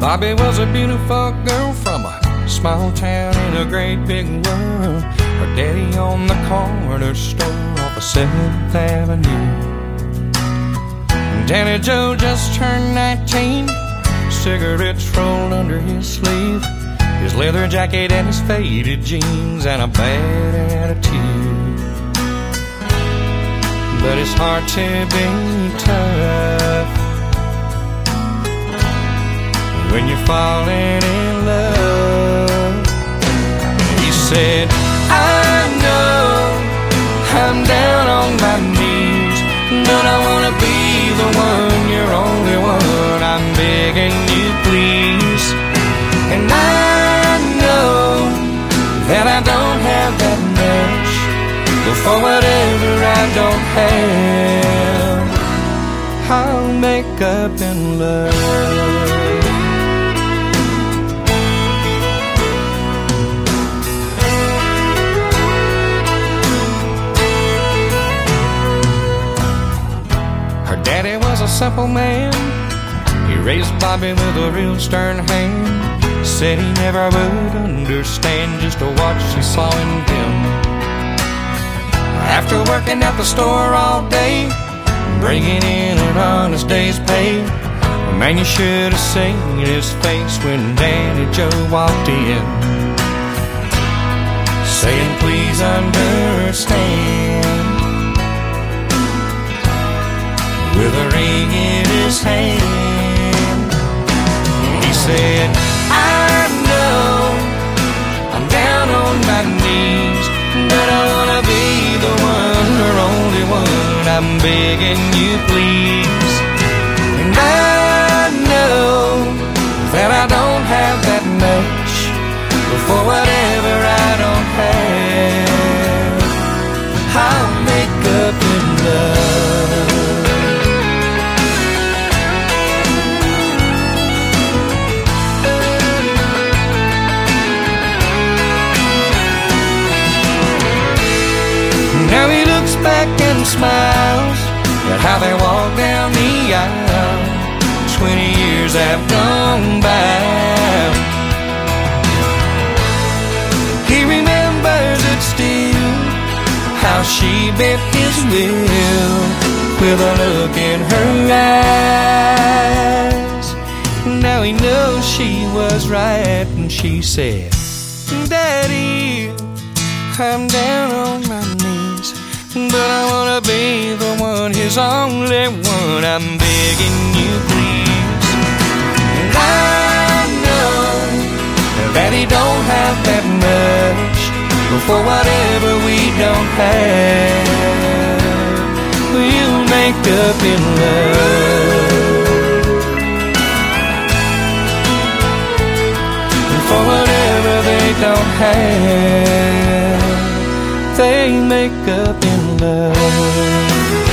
Bobby was a beautiful girl from a small town in a great big world. Her daddy on the corner store off of 7th Avenue. Danny Joe just turned 19, cigarettes rolled under his sleeve, his leather jacket and his faded jeans, and a bad attitude. But it's hard to be tough when you're falling in love. He said, I know I'm down on my knees, but I wanna be the one, you're only one. I'm begging you, please. And I know that I don't have that much, but for whatever I don't have, I'll make up in love. Daddy was a simple man. He raised Bobby with a real stern hand. Said he never would understand just what she saw in him. After working at the store all day, bringing in an honest day's pay, man, you should have seen his face when Danny Joe walked in. Saying, please understand with a ring in his hand. He said, I know I'm down on my knees, but I wanna be the one or only one. I'm begging you, please. And smiles at how they walk down the aisle. Twenty years have gone by. He remembers it still, how she bent his will with a look in her eyes. Now he knows she was right, and she said, Daddy, I'm down on my knees, but I wanna be the one, his only one. I'm begging you, please. And I know that he don't have that much, for whatever we don't have, we'll make up in love. And for whatever they don't have, they make up in love.